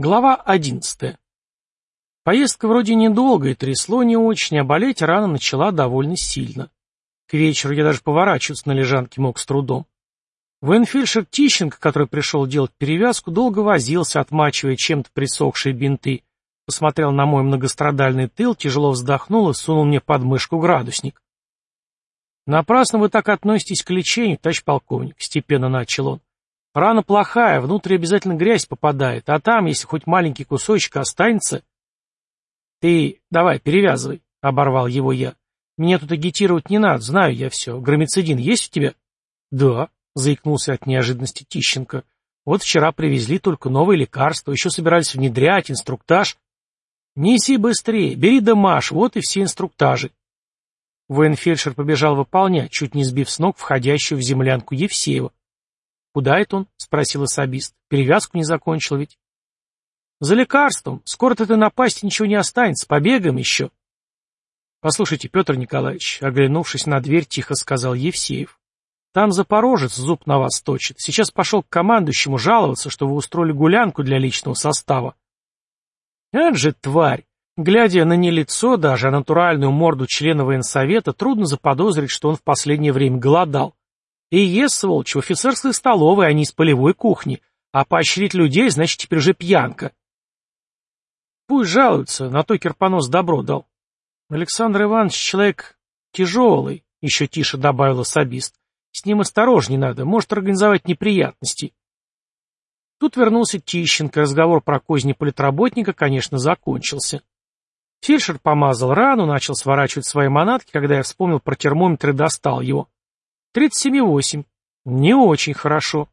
Глава одиннадцатая. Поездка вроде недолгая, трясло не очень, а болеть рана начала довольно сильно. К вечеру я даже поворачиваться на лежанке мог с трудом. Военфельдшер Тищенко, который пришел делать перевязку, долго возился, отмачивая чем-то присохшие бинты, посмотрел на мой многострадальный тыл, тяжело вздохнул и сунул мне под мышку градусник. «Напрасно вы так относитесь к лечению, товарищ полковник», — степенно начал он. Рана плохая, внутрь обязательно грязь попадает, а там, если хоть маленький кусочек останется... Ты давай, перевязывай, — оборвал его я. Меня тут агитировать не надо, знаю я все. Громицидин есть у тебя? Да, — заикнулся от неожиданности Тищенко. Вот вчера привезли только новые лекарства, еще собирались внедрять, инструктаж. Неси быстрее, бери Дамаш, вот и все инструктажи. Военфельдшер побежал выполнять, чуть не сбив с ног входящую в землянку Евсеева. «Куда это он?» — спросил особист. «Перевязку не закончил ведь». «За лекарством. Скоро-то ты напасть ничего не останется. Побегаем еще». «Послушайте, Петр Николаевич», — оглянувшись на дверь, тихо сказал Евсеев. «Там запорожец зуб на вас точит. Сейчас пошел к командующему жаловаться, что вы устроили гулянку для личного состава». «Это же тварь!» Глядя на не лицо даже, а натуральную морду члена военсовета, трудно заподозрить, что он в последнее время голодал. И ест, сволочь, в офицерской столовой, а не из полевой кухни. А поощрить людей, значит, теперь уже пьянка. Пусть жалуются, на то Кирпонос добро дал. Александр Иванович человек тяжелый, еще тише добавил особист. С ним осторожней надо, может организовать неприятности. Тут вернулся Тищенко, разговор про козни политработника, конечно, закончился. Фельдшер помазал рану, начал сворачивать свои манатки, когда я вспомнил про термометр и достал его. 37,8. Не очень хорошо.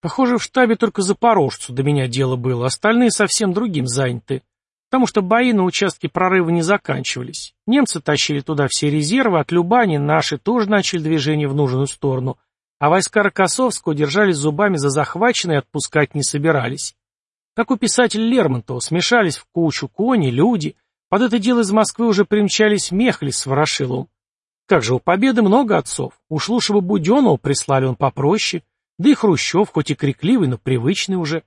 Похоже, в штабе только запорожцу до меня дело было, остальные совсем другим заняты. Потому что бои на участке прорыва не заканчивались. Немцы тащили туда все резервы, от Любани наши тоже начали движение в нужную сторону, а войска Рокоссовского держались зубами за захваченные и отпускать не собирались. Как у писателя Лермонтова, смешались в кучу кони, люди. Под это дело из Москвы уже примчались Мехли с Ворошиловым. Как же, у Победы много отцов. Уж лучше бы Буденова прислали он попроще. Да и Хрущев, хоть и крикливый, но привычный уже.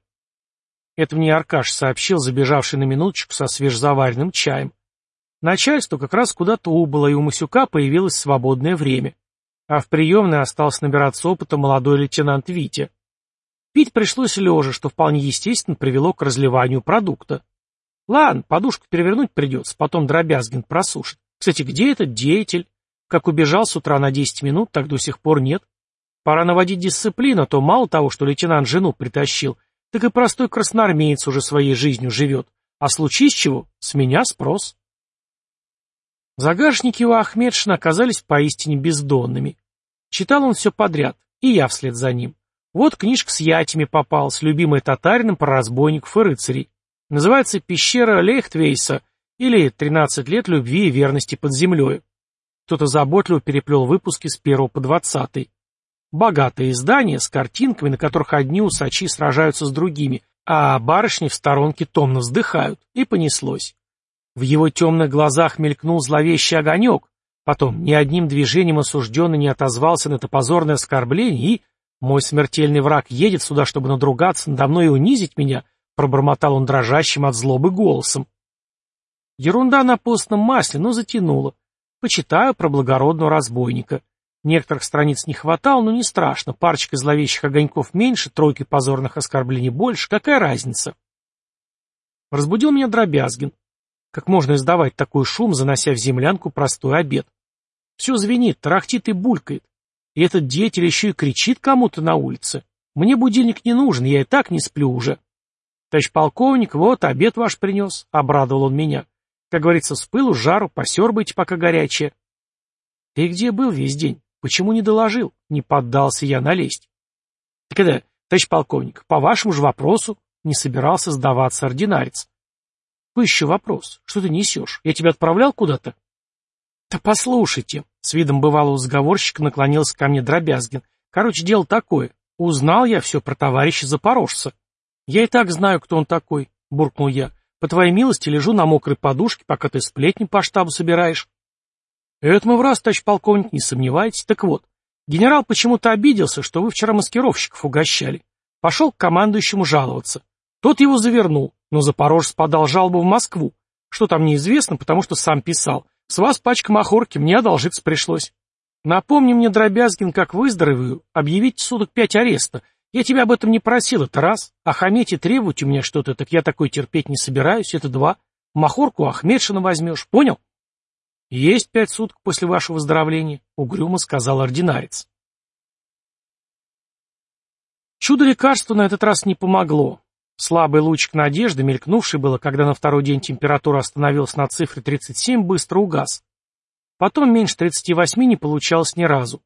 Это мне Аркаш сообщил, забежавший на минуточку со свежезаваренным чаем. Начальство как раз куда-то убыло, и у Масюка появилось свободное время. А в приемной остался набираться опыта молодой лейтенант Витя. Пить пришлось лежа, что вполне естественно привело к разливанию продукта. Ладно, подушку перевернуть придется, потом Дробязгин просушит. Кстати, где этот деятель? Как убежал с утра на 10 минут, так до сих пор нет. Пора наводить дисциплину, а то мало того, что лейтенант жену притащил, так и простой красноармеец уже своей жизнью живет. А случись чего, с меня спрос. Загашники у Ахмедшина оказались поистине бездонными. Читал он все подряд, и я вслед за ним. Вот книжка с ятями с любимой татарином про разбойников и рыцарей. Называется «Пещера Лейхтвейса» или «13 лет любви и верности под землей». Кто-то заботливо переплел выпуски с первого по двадцатый. Богатое издание с картинками, на которых одни усачи сражаются с другими, а барышни в сторонке томно вздыхают. И понеслось. В его темных глазах мелькнул зловещий огонек, потом ни одним движением осужденный не отозвался на это позорное оскорбление и... «Мой смертельный враг едет сюда, чтобы надругаться надо мной и унизить меня», пробормотал он дрожащим от злобы голосом. Ерунда на постном масле, но затянула. Почитаю про благородного разбойника. Некоторых страниц не хватало, но не страшно. Парочка зловещих огоньков меньше, тройки позорных оскорблений больше. Какая разница? Разбудил меня Дробязгин. Как можно издавать такой шум, занося в землянку простой обед? Все звенит, тарахтит и булькает. И этот деятель еще и кричит кому-то на улице. Мне будильник не нужен, я и так не сплю уже. Товарищ полковник, вот, обед ваш принес, — обрадовал он меня. Как говорится, с пылу, жару, посербайте, пока горячее. Ты где был весь день? Почему не доложил? Не поддался я налезть. Так это, товарищ полковник, по вашему же вопросу не собирался сдаваться ординарец. Еще вопрос? Что ты несешь? Я тебя отправлял куда-то? Да послушайте, с видом бывалого сговорщика наклонился ко мне Дробязгин. Короче, дело такое. Узнал я все про товарища Запорожца. Я и так знаю, кто он такой, буркнул я. По твоей милости лежу на мокрой подушке, пока ты сплетни по штабу собираешь. Это мы в раз, товарищ полковник, не сомневайтесь. Так вот, генерал почему-то обиделся, что вы вчера маскировщиков угощали. Пошел к командующему жаловаться. Тот его завернул, но Запорожец подал жалобу в Москву. Что там неизвестно, потому что сам писал. С вас пачка махорки, мне одолжиться пришлось. Напомни мне, Дробязгин, как выздоровею, объявить суток пять ареста. Я тебя об этом не просил, это раз. А хаметь и требовать у меня что-то, так я такой терпеть не собираюсь, это два. Махорку Ахмедшина возьмешь, понял? Есть пять суток после вашего выздоровления, угрюмо сказал ординарец. Чудо лекарства на этот раз не помогло. Слабый лучик надежды, мелькнувший было, когда на второй день температура остановилась на цифре 37, быстро угас. Потом меньше 38 не получалось ни разу.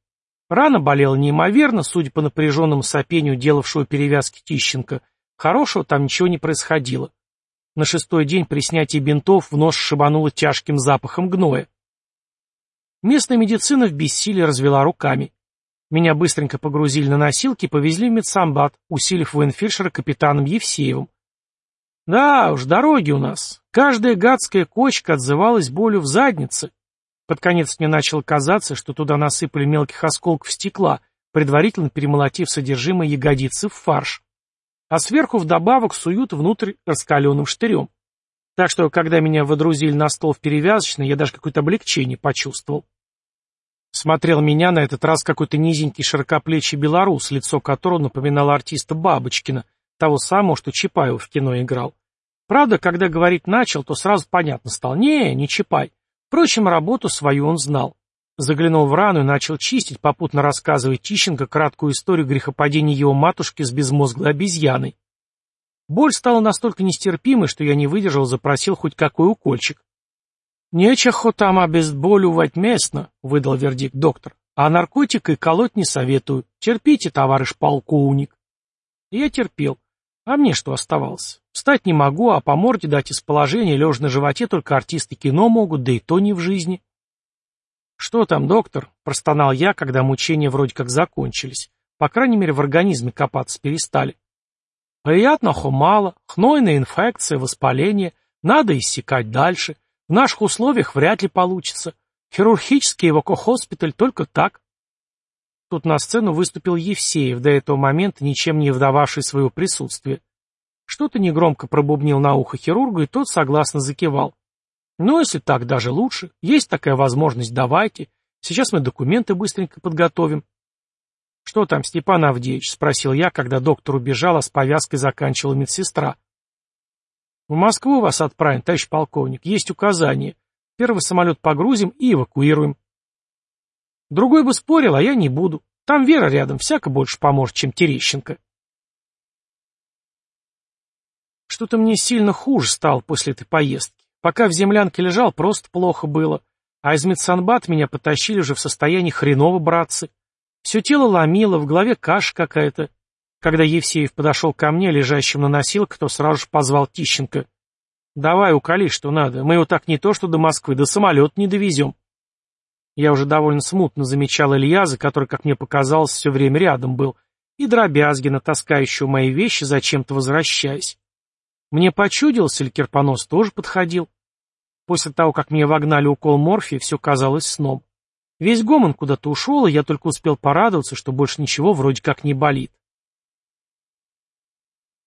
Рана болела неимоверно, судя по напряженному сопению делавшего перевязки Тищенко. Хорошего там ничего не происходило. На шестой день при снятии бинтов в нос шибануло тяжким запахом гноя. Местная медицина в бессилии развела руками. Меня быстренько погрузили на носилки и повезли в медсамбат, усилив военфельдшера капитаном Евсеевым. Да уж, дороги у нас. Каждая гадская кочка отзывалась болью в заднице. Под конец мне начало казаться, что туда насыпали мелких осколков стекла, предварительно перемолотив содержимое ягодицы в фарш. А сверху вдобавок суют внутрь раскаленным штырем. Так что, когда меня водрузили на стол в перевязочной, я даже какое-то облегчение почувствовал. Смотрел меня на этот раз какой-то низенький широкоплечий белорус, лицо которого напоминало артиста Бабочкина, того самого, что Чапаев в кино играл. Правда, когда говорить начал, то сразу понятно стало. Не, не Чапай. Впрочем, работу свою он знал. Заглянул в рану и начал чистить, попутно рассказывая Тищенко краткую историю грехопадения его матушки с безмозглой обезьяной. Боль стала настолько нестерпимой, что я не выдержал, запросил хоть какой укольчик. «Нечего там обезболивать местно», — выдал вердикт доктор. «А наркотикой колоть не советую. Терпите, товарищ полковник». И я терпел. А мне что оставалось? Встать не могу, а по морде дать из положения, лежа на животе, только артисты кино могут, да и то не в жизни. «Что там, доктор?» — простонал я, когда мучения вроде как закончились. По крайней мере, в организме копаться перестали. «Приятно, хо мало. Хнойная инфекция, воспаление. Надо иссекать дальше. В наших условиях вряд ли получится. Хирургический эвакохоспиталь только так. Тут на сцену выступил Евсеев, до этого момента ничем не вдававший своего присутствия. Что-то негромко пробубнил на ухо хирургу, и тот согласно закивал. Ну, если так, даже лучше. Есть такая возможность, давайте. Сейчас мы документы быстренько подготовим. Что там, Степан Авдеевич? Спросил я, когда доктор убежал, а с повязкой заканчивала медсестра. В Москву вас отправим, товарищ полковник. Есть указание. Первый самолет погрузим и эвакуируем. Другой бы спорил, а я не буду. Там Вера рядом, всяко больше поможет, чем Терещенко. Что-то мне сильно хуже стало после этой поездки. Пока в землянке лежал, просто плохо было. А из медсанбат меня потащили уже в состоянии хреново, братцы. Все тело ломило, в голове каша какая-то. Когда Евсеев подошел ко мне, лежащим на носилках, то сразу же позвал Тищенко. «Давай, уколи, что надо. Мы его так не то что до Москвы, до самолета не довезем». Я уже довольно смутно замечал Ильяза, который, как мне показалось, все время рядом был, и Дробязгина, таскающего мои вещи, зачем-то возвращаясь. Мне почудилось, или Кирпонос тоже подходил. После того, как мне вогнали укол морфия, все казалось сном. Весь гомон куда-то ушел, и я только успел порадоваться, что больше ничего вроде как не болит.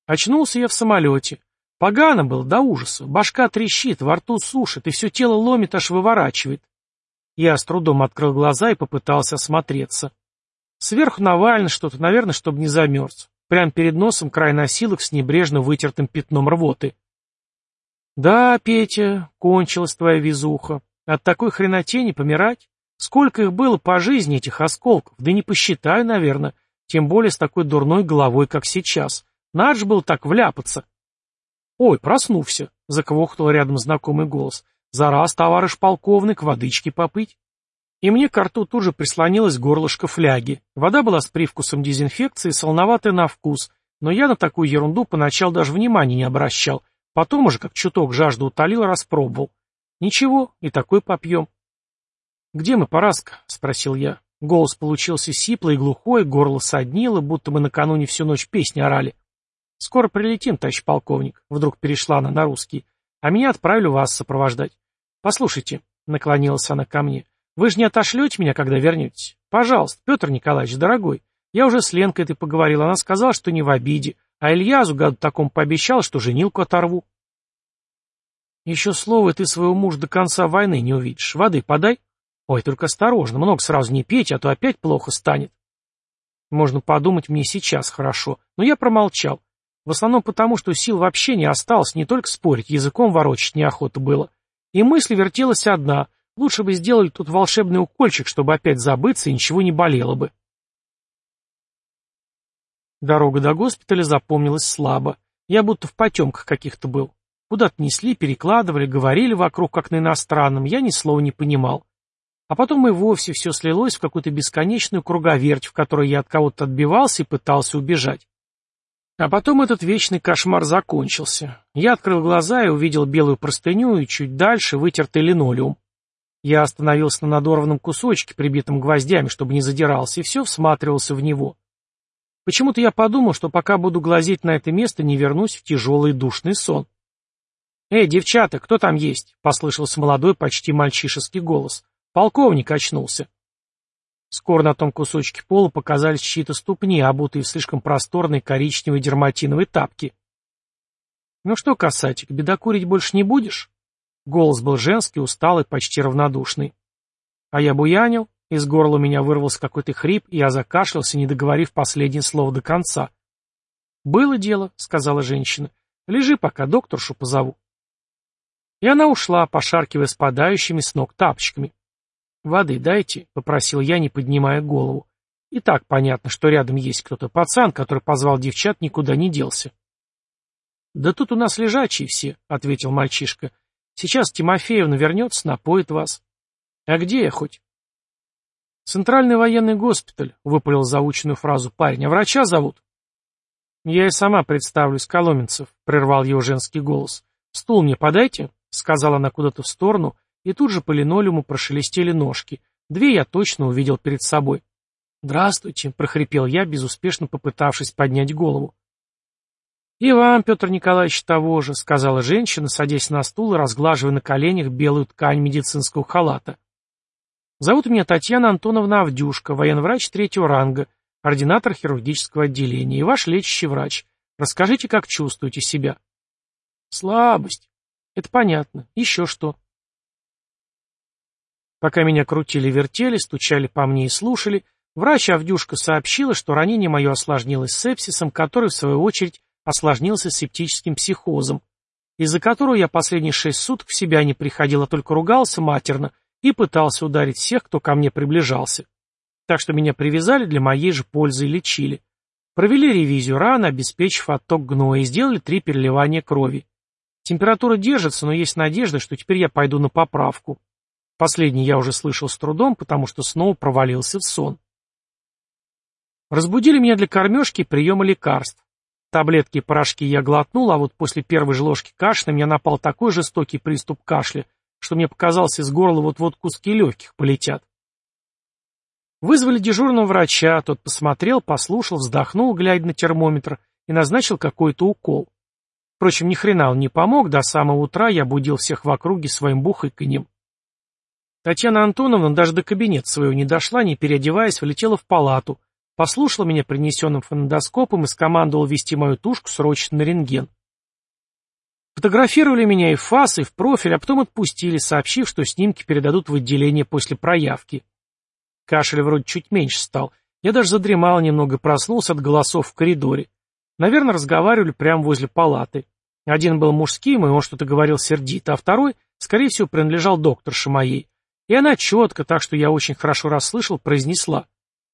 Очнулся я в самолете. Погано было, до ужаса. Башка трещит, во рту сушит, и все тело ломит, аж выворачивает. Я с трудом открыл глаза и попытался осмотреться. Сверху Навально что-то, наверное, чтобы не замерз. Прямо перед носом край носилок с небрежно вытертым пятном рвоты. Да, Петя, кончилась твоя везуха. От такой хренотени помирать? Сколько их было по жизни, этих осколков? Да не посчитаю, наверное. Тем более с такой дурной головой, как сейчас. Надо же было так вляпаться. Ой, проснулся, заквохтал рядом знакомый голос. За раз, товарищ полковник, водички попыть. И мне к рту тут же прислонилось горлышко фляги. Вода была с привкусом дезинфекции, солоноватая на вкус, но я на такую ерунду поначалу даже внимания не обращал. Потом уже, как чуток жажду утолил, распробовал. Ничего, и такой попьем. «Где мы, Параска?» — спросил я. Голос получился сиплый и глухой, горло соднило, будто мы накануне всю ночь песни орали. «Скоро прилетим, товарищ полковник», — вдруг перешла она на русский. «А меня отправили вас сопровождать. Послушайте», — наклонилась она ко мне, — «вы же не отошлете меня, когда вернетесь? Пожалуйста, Петр Николаевич, дорогой, я уже с Ленкой этой поговорил, она сказала, что не в обиде. А Ильязу, гаду такому, пообещал, что женилку оторву. Еще слово, ты своего мужа до конца войны не увидишь. Воды подай. Ой, только осторожно, много сразу не пейте, а то опять плохо станет. Можно подумать, мне сейчас хорошо, но я промолчал. В основном потому, что сил вообще не осталось, не только спорить, языком ворочать неохота было. И мысль вертелась одна, лучше бы сделали тут волшебный укольчик, чтобы опять забыться и ничего не болело бы. Дорога до госпиталя запомнилась слабо. Я будто в потемках каких-то был. Куда-то несли, перекладывали, говорили вокруг, как на иностранном, я ни слова не понимал. А потом и вовсе все слилось в какую-то бесконечную круговерть, в которой я от кого-то отбивался и пытался убежать. А потом этот вечный кошмар закончился. Я открыл глаза и увидел белую простыню и чуть дальше вытертый линолеум. Я остановился на надорванном кусочке, прибитом гвоздями, чтобы не задирался, и все всматривался в него. Почему-то я подумал, что пока буду глазеть на это место, не вернусь в тяжелый душный сон. «Эй, девчата, кто там есть?» — послышался молодой, почти мальчишеский голос. Полковник очнулся. Скоро на том кусочке пола показались чьи-то ступни, обутые в слишком просторные коричневые дерматиновые тапки. «Ну что, касатик, бедокурить больше не будешь?» Голос был женский, усталый, почти равнодушный. А я буянил, из горла у меня вырвался какой-то хрип, и я закашлялся, не договорив последнее слово до конца. «Было дело», — сказала женщина. «Лежи пока, докторшу позову». И она ушла, пошаркивая спадающими с ног тапочками. «Воды дайте», — попросил я, не поднимая голову. И так понятно, что рядом есть кто-то. Пацан, который позвал девчат, никуда не делся. «Да тут у нас лежачие все», — ответил мальчишка. «Сейчас Тимофеевна вернется, напоит вас». «А где я хоть?» «Центральный военный госпиталь», — выпалил заученную фразу парень. «А врача зовут?» «Я и сама представлюсь, Коломенцев», — прервал его женский голос. «Стул мне подайте», — сказала она куда-то в сторону, — и тут же по линолеуму прошелестели ножки. Две я точно увидел перед собой. «Здравствуйте», — прохрипел я, безуспешно попытавшись поднять голову. «И вам, Петр Николаевич, того же», — сказала женщина, садясь на стул и разглаживая на коленях белую ткань медицинского халата. «Зовут меня Татьяна Антоновна Авдюшка, военврач третьего ранга, ординатор хирургического отделения и ваш лечащий врач. Расскажите, как чувствуете себя?» «Слабость. Это понятно. Еще что?» Пока меня крутили-вертели, стучали по мне и слушали, врач Авдюшка сообщила, что ранение мое осложнилось сепсисом, который, в свою очередь, осложнился септическим психозом, из-за которого я последние шесть суток в себя не приходил, а только ругался матерно и пытался ударить всех, кто ко мне приближался. Так что меня привязали для моей же пользы и лечили. Провели ревизию раны, обеспечив отток гноя, и сделали три переливания крови. Температура держится, но есть надежда, что теперь я пойду на поправку. Последний я уже слышал с трудом, потому что снова провалился в сон. Разбудили меня для кормежки и приема лекарств. Таблетки и порошки я глотнул, а вот после первой же ложки кашля меня напал такой жестокий приступ кашля, что мне показалось, из горла вот-вот куски легких полетят. Вызвали дежурного врача, тот посмотрел, послушал, вздохнул, глядя на термометр, и назначил какой-то укол. Впрочем, ни хрена он не помог, до самого утра я будил всех в округе своим бухайканьем. Татьяна Антоновна даже до кабинета своего не дошла, не переодеваясь, влетела в палату, послушала меня принесенным фонендоскопом и скомандовала вести мою тушку срочно на рентген. Фотографировали меня и в фас, и в профиль, а потом отпустили, сообщив, что снимки передадут в отделение после проявки. Кашель вроде чуть меньше стал. Я даже задремал немного, проснулся от голосов в коридоре. Наверное, разговаривали прямо возле палаты. Один был мужским, и он что-то говорил сердито, а второй, скорее всего, принадлежал докторше моей. И она четко, так что я очень хорошо расслышал, произнесла.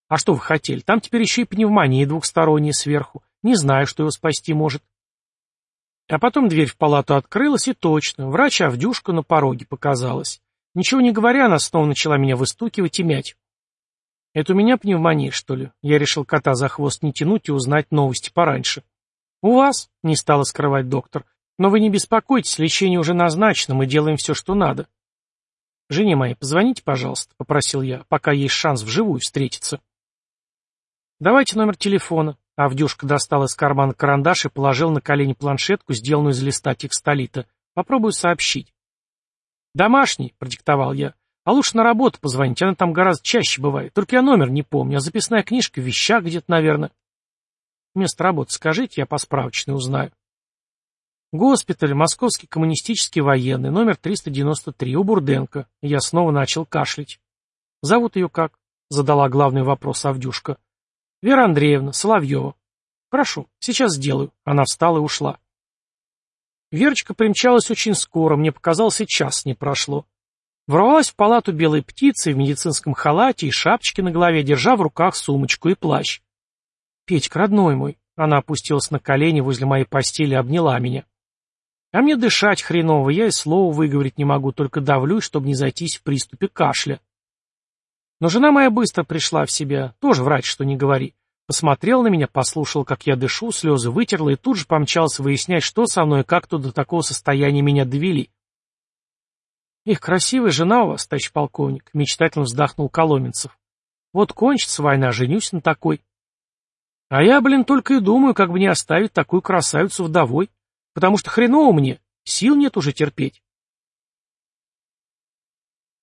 «А что вы хотели? Там теперь еще и пневмония двухсторонняя сверху. Не знаю, что его спасти может». А потом дверь в палату открылась, и точно, врач Авдюшка на пороге показалась. Ничего не говоря, она снова начала меня выстукивать и мять. «Это у меня пневмония, что ли?» Я решил кота за хвост не тянуть и узнать новости пораньше. «У вас?» — не стала скрывать доктор. «Но вы не беспокойтесь, лечение уже назначено, мы делаем все, что надо». «Жене моей позвоните, пожалуйста», — попросил я, пока есть шанс вживую встретиться. «Давайте номер телефона». Авдюшка достал из кармана карандаш и положил на колени планшетку, сделанную из листа текстолита. «Попробую сообщить». «Домашний», — продиктовал я. «А лучше на работу позвонить, она там гораздо чаще бывает. Только я номер не помню, а записная книжка в вещах где-то, наверное». Место работы скажите, я по справочной узнаю. Госпиталь, Московский коммунистический военный, номер 393, у Бурденко. Я снова начал кашлять. Зовут ее как? Задала главный вопрос Авдюшка. Вера Андреевна, Соловьева. Хорошо, сейчас сделаю. Она встала и ушла. Верочка примчалась очень скоро, мне показалось, час не прошло. Ворвалась в палату белой птицы в медицинском халате и шапочке на голове, держа в руках сумочку и плащ. «Петька, родной мой!» Она опустилась на колени возле моей постели и обняла меня. А мне дышать хреново, я и слова выговорить не могу, только давлюсь, чтобы не зайтись в приступе кашля. Но жена моя быстро пришла в себя, тоже врать, что не говори. Посмотрел на меня, послушал, как я дышу, слезы вытерла и тут же помчался выяснять, что со мной и как тут до такого состояния меня довели. «Их красивая жена у вас, товарищ полковник», — мечтательно вздохнул Коломенцев. «Вот кончится война, женюсь на такой». «А я, блин, только и думаю, как бы не оставить такую красавицу вдовой, потому что хреново мне, сил нет уже терпеть».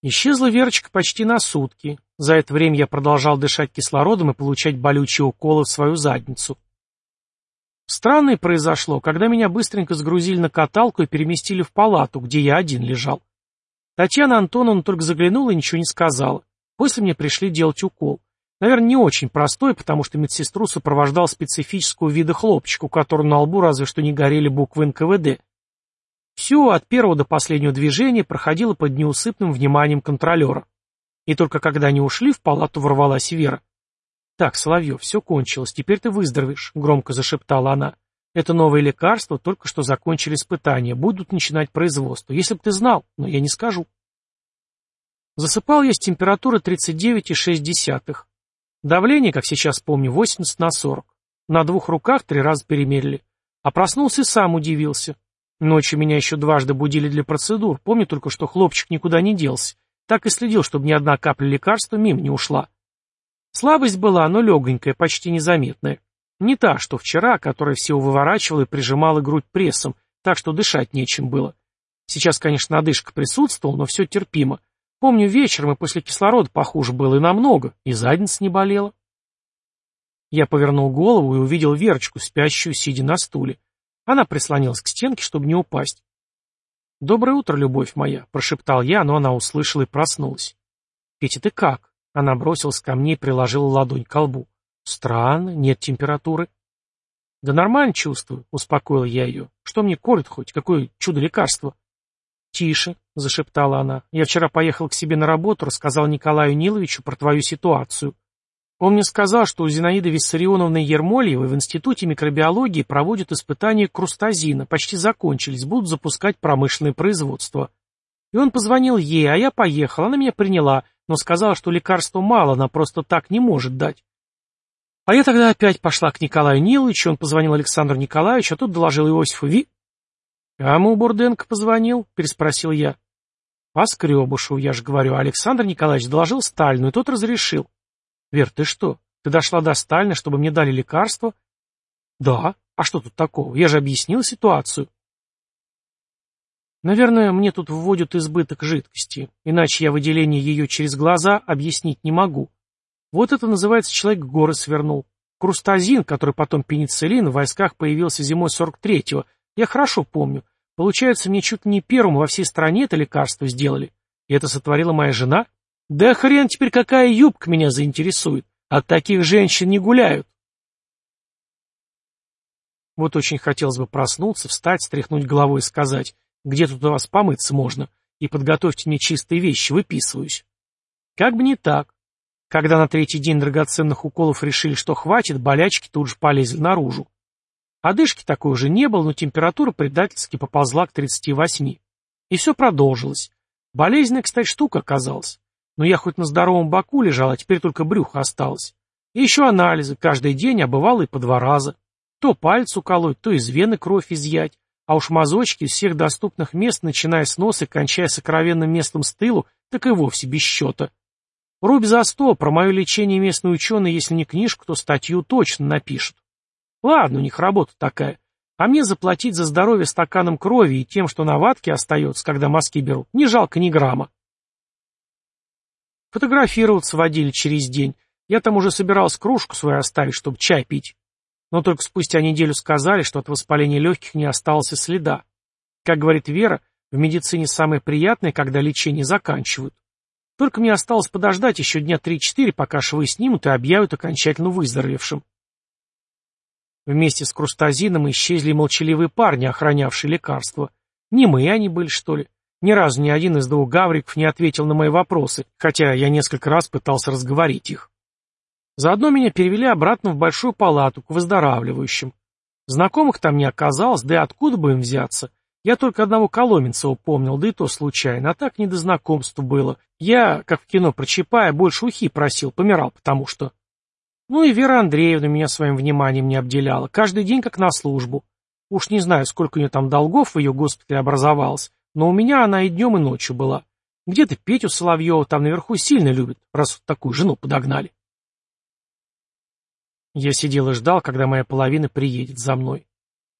Исчезла Верочка почти на сутки. За это время я продолжал дышать кислородом и получать болючие уколы в свою задницу. Странное произошло, когда меня быстренько сгрузили на каталку и переместили в палату, где я один лежал. Татьяна Антоновна только заглянула и ничего не сказала. После мне пришли делать укол. Наверное, не очень простой, потому что медсестру сопровождал специфического вида хлопчик, у которого на лбу разве что не горели буквы НКВД. Все от первого до последнего движения проходило под неусыпным вниманием контролера. И только когда они ушли, в палату ворвалась Вера. «Так, Соловьев, все кончилось, теперь ты выздоровеешь», — громко зашептала она. «Это новые лекарства, только что закончили испытания, будут начинать производство. Если бы ты знал, но я не скажу». Засыпал я с температуры 39,6. Давление, как сейчас помню, 80 на 40. На двух руках три раза перемерили. А проснулся и сам удивился. Ночью меня еще дважды будили для процедур, помню только, что хлопчик никуда не делся. Так и следил, чтобы ни одна капля лекарства мимо не ушла. Слабость была, но легонькая, почти незаметная. Не та, что вчера, которая всего выворачивала и прижимала грудь прессом, так что дышать нечем было. Сейчас, конечно, одышка присутствовала, но все терпимо. Помню, вечером и после кислорода похуже было и намного, и задница не болела. Я повернул голову и увидел Верочку, спящую, сидя на стуле. Она прислонилась к стенке, чтобы не упасть. «Доброе утро, любовь моя», — прошептал я, но она услышала и проснулась. «Петя, ты как?» Она бросилась ко мне и приложила ладонь к лбу. «Странно, нет температуры». «Да нормально чувствую», — успокоил я ее. «Что мне колет хоть? Какое чудо-лекарство?» «Тише», — зашептала она. «Я вчера поехал к себе на работу, рассказал Николаю Ниловичу про твою ситуацию. Он мне сказал, что у Зинаиды Виссарионовны Ермольевой в Институте микробиологии проводят испытания крустазина, почти закончились, будут запускать промышленное производство. И он позвонил ей, а я поехал, она меня приняла, но сказала, что лекарства мало, она просто так не может дать. А я тогда опять пошла к Николаю Ниловичу, он позвонил Александру Николаевичу, а тут доложил Иосифу Ви... «Кому Бурденко позвонил?» — переспросил я. «Поскребушу, я же говорю, Александр Николаевич доложил Сталину, и тот разрешил». «Вер, ты что? Ты дошла до Сталина, чтобы мне дали лекарство?» «Да. А что тут такого? Я же объяснил ситуацию». Наверное, мне тут вводят избыток жидкости, иначе я выделение ее через глаза объяснить не могу. Вот это называется человек горы свернул. Крустазин, который потом пенициллин, в войсках появился зимой 43-го, я хорошо помню. Получается, мне чуть не первым во всей стране это лекарство сделали. И это сотворила моя жена? Да хрен теперь какая юбка меня заинтересует. От таких женщин не гуляют. Вот очень хотелось бы проснуться, встать, стряхнуть головой и сказать, где тут у вас помыться можно, и подготовьте мне чистые вещи, выписываюсь. Как бы не так. Когда на третий день драгоценных уколов решили, что хватит, болячки тут же полезли наружу. Одышки такой уже не было, но температура предательски поползла к 38. И все продолжилось. Болезненная, кстати, штука оказалась. Но я хоть на здоровом боку лежал, а теперь только брюхо осталось. И еще анализы, каждый день, а бывало и по два раза. То палец уколоть, то из вены кровь изъять, а уж мазочки из всех доступных мест, начиная с носа и кончая сокровенным местом с тылу, так и вовсе без счета. Рубь за сто, про мое лечение местные ученые, если не книжку, то статью точно напишут. Ладно, у них работа такая. А мне заплатить за здоровье стаканом крови и тем, что на ватке остается, когда мазки берут, не жалко ни грамма. Фотографироваться водили через день. Я там уже собирался кружку свою оставить, чтобы чай пить. Но только спустя неделю сказали, что от воспаления легких не осталось и следа. Как говорит Вера, в медицине самое приятное, когда лечение заканчивают. Только мне осталось подождать еще дня три-четыре, пока швы снимут и объявят окончательно выздоровевшим. Вместе с Крустазином исчезли молчаливые парни, охранявшие лекарства. Не мы они были, что ли? Ни разу ни один из двух гавриков не ответил на мои вопросы, хотя я несколько раз пытался разговорить их. Заодно меня перевели обратно в большую палату, к выздоравливающим. Знакомых там не оказалось, да и откуда бы им взяться? Я только одного Коломенцева помнил, да и то случайно, а так не до знакомства было. Я, как в кино про Чапая, больше ухи просил, помирал потому что... Ну и Вера Андреевна меня своим вниманием не обделяла, каждый день как на службу. Уж не знаю, сколько у нее там долгов в ее госпитале образовалось, но у меня она и днем, и ночью была. Где-то Петю Соловьева там наверху сильно любят, раз такую жену подогнали. Я сидел и ждал, когда моя половина приедет за мной.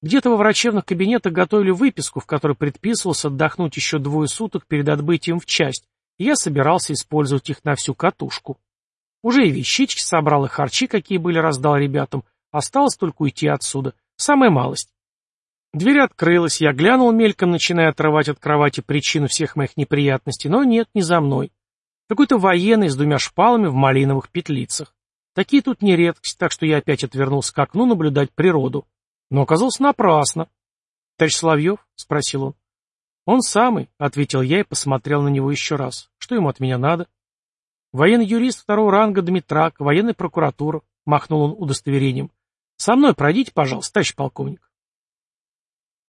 Где-то во врачебных кабинетах готовили выписку, в которой предписывалось отдохнуть еще двое суток перед отбытием в часть, и я собирался использовать их на всю катушку. Уже и вещички собрал, и харчи, какие были, раздал ребятам. Осталось только уйти отсюда. Самая малость. Дверь открылась, я глянул мельком, начиная отрывать от кровати причину всех моих неприятностей, но нет, не за мной. Какой-то военный с двумя шпалами в малиновых петлицах. Такие тут не редкость, так что я опять отвернулся к окну наблюдать природу. Но оказался напрасно. — Товарищ Соловьев? — спросил он. — Он самый, — ответил я и посмотрел на него еще раз. Что ему от меня надо? — Военный юрист второго ранга Дмитрак, военная прокуратура, — махнул он удостоверением. — Со мной пройдите, пожалуйста, товарищ полковник.